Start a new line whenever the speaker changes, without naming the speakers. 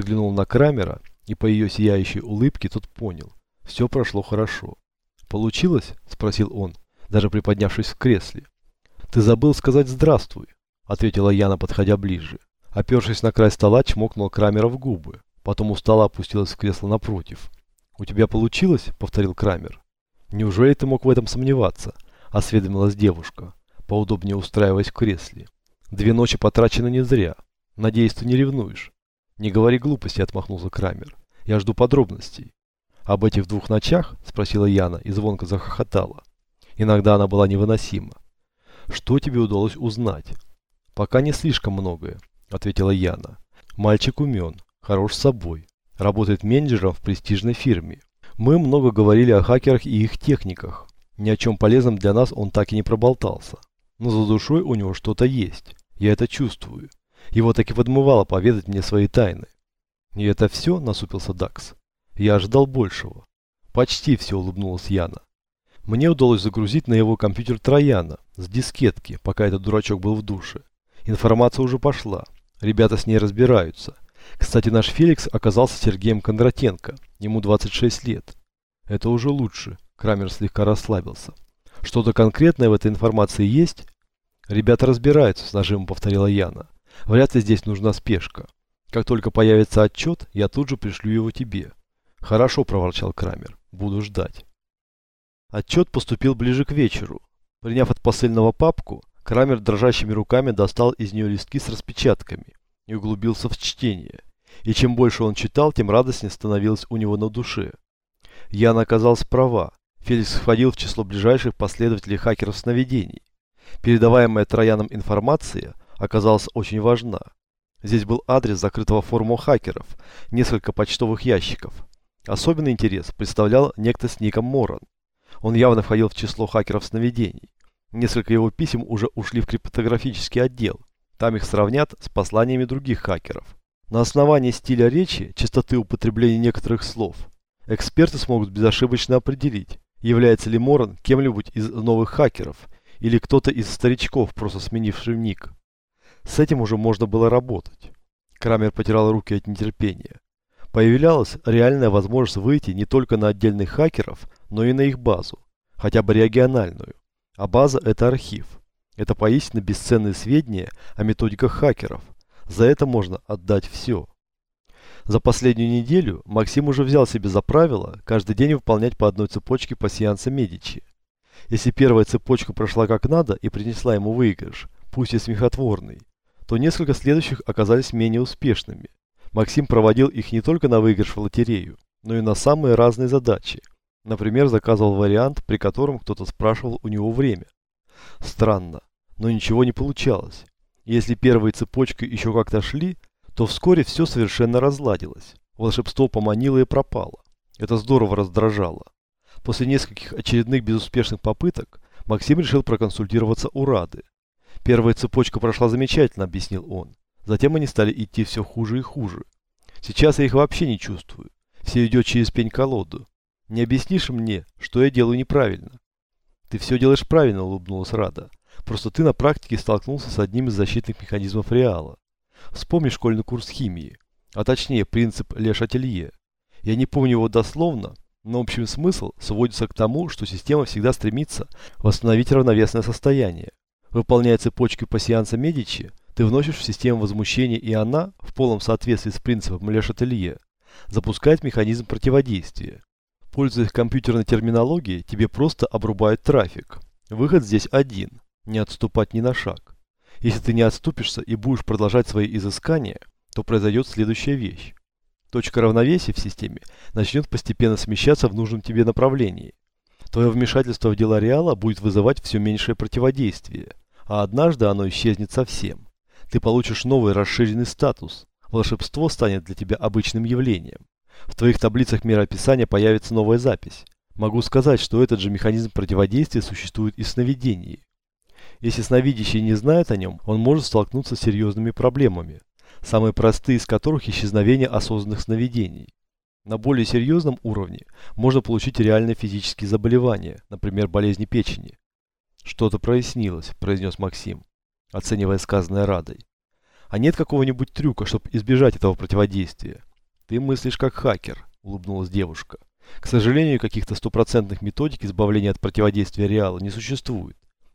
взглянул на Крамера, и по ее сияющей улыбке тот понял. Все прошло хорошо. «Получилось?» – спросил он, даже приподнявшись в кресле. «Ты забыл сказать «здравствуй», – ответила Яна, подходя ближе. Опершись на край стола, чмокнул Крамера в губы. Потом устало опустилась в кресло напротив. «У тебя получилось?» – повторил Крамер. «Неужели ты мог в этом сомневаться?» – осведомилась девушка, поудобнее устраиваясь в кресле. «Две ночи потрачены не зря. Надеюсь, ты не ревнуешь?» «Не говори глупости», – отмахнулся Крамер. «Я жду подробностей». «Об этих двух ночах?» – спросила Яна и звонко захохотала. Иногда она была невыносима. «Что тебе удалось узнать?» «Пока не слишком многое», – ответила Яна. «Мальчик умен, хорош собой, работает менеджером в престижной фирме. Мы много говорили о хакерах и их техниках. Ни о чем полезном для нас он так и не проболтался. Но за душой у него что-то есть. Я это чувствую. Его так и подмывало поведать мне свои тайны. И это все, насупился Дакс. Я ожидал большего. Почти все, улыбнулась Яна. Мне удалось загрузить на его компьютер Трояна с дискетки, пока этот дурачок был в душе. Информация уже пошла. Ребята с ней разбираются. Кстати, наш Феликс оказался Сергеем Кондратенко. Ему 26 лет. Это уже лучше. Крамер слегка расслабился. Что-то конкретное в этой информации есть? Ребята разбираются, с нажимом повторила Яна. Вряд ли здесь нужна спешка. Как только появится отчет, я тут же пришлю его тебе. Хорошо, проворчал Крамер. Буду ждать. Отчет поступил ближе к вечеру. Приняв от посыльного папку, Крамер дрожащими руками достал из нее листки с распечатками и углубился в чтение. И чем больше он читал, тем радостнее становилось у него на душе. Яна оказалась права. Феликс входил в число ближайших последователей хакеров сновидений. Передаваемая Трояном информация оказалась очень важна. Здесь был адрес закрытого форума хакеров, несколько почтовых ящиков. Особенный интерес представлял некто с ником Моран. Он явно входил в число хакеров сновидений. Несколько его писем уже ушли в криптографический отдел. Там их сравнят с посланиями других хакеров. На основании стиля речи, частоты употребления некоторых слов, эксперты смогут безошибочно определить, является ли Моран кем-нибудь из новых хакеров или кто-то из старичков, просто сменивший ник. С этим уже можно было работать. Крамер потирал руки от нетерпения. Появлялась реальная возможность выйти не только на отдельных хакеров, но и на их базу, хотя бы региональную. А база – это архив. Это поистине бесценные сведения о методиках хакеров. За это можно отдать все. За последнюю неделю Максим уже взял себе за правило каждый день выполнять по одной цепочке по сеанса Медичи. Если первая цепочка прошла как надо и принесла ему выигрыш, пусть и смехотворный, то несколько следующих оказались менее успешными. Максим проводил их не только на выигрыш в лотерею, но и на самые разные задачи, Например, заказывал вариант, при котором кто-то спрашивал у него время. Странно, но ничего не получалось. Если первые цепочки еще как-то шли, то вскоре все совершенно разладилось. Волшебство поманило и пропало. Это здорово раздражало. После нескольких очередных безуспешных попыток Максим решил проконсультироваться у Рады. Первая цепочка прошла замечательно, объяснил он. Затем они стали идти все хуже и хуже. Сейчас я их вообще не чувствую. Все идет через пень-колоду. Не объяснишь мне, что я делаю неправильно? Ты все делаешь правильно, улыбнулась Рада. Просто ты на практике столкнулся с одним из защитных механизмов Реала. Вспомни школьный курс химии, а точнее принцип Ле Шателье. Я не помню его дословно, но общий смысл сводится к тому, что система всегда стремится восстановить равновесное состояние. Выполняя цепочку по сеансам Медичи, ты вносишь в систему возмущения, и она, в полном соответствии с принципом Ле Шателье, запускает механизм противодействия. Пользуясь компьютерной терминологией, тебе просто обрубают трафик. Выход здесь один – не отступать ни на шаг. Если ты не отступишься и будешь продолжать свои изыскания, то произойдет следующая вещь. Точка равновесия в системе начнет постепенно смещаться в нужном тебе направлении. Твое вмешательство в дела Реала будет вызывать все меньшее противодействие, а однажды оно исчезнет совсем. Ты получишь новый расширенный статус. Волшебство станет для тебя обычным явлением. В твоих таблицах мироописания появится новая запись. Могу сказать, что этот же механизм противодействия существует и в сновидении. Если сновидящий не знает о нем, он может столкнуться с серьезными проблемами, самые простые из которых исчезновение осознанных сновидений. На более серьезном уровне можно получить реальные физические заболевания, например, болезни печени. «Что-то прояснилось», – произнес Максим, оценивая сказанное Радой. «А нет какого-нибудь трюка, чтобы избежать этого противодействия? Ты мыслишь как хакер, улыбнулась девушка. К сожалению, каких-то стопроцентных методик избавления от противодействия Реала не существует.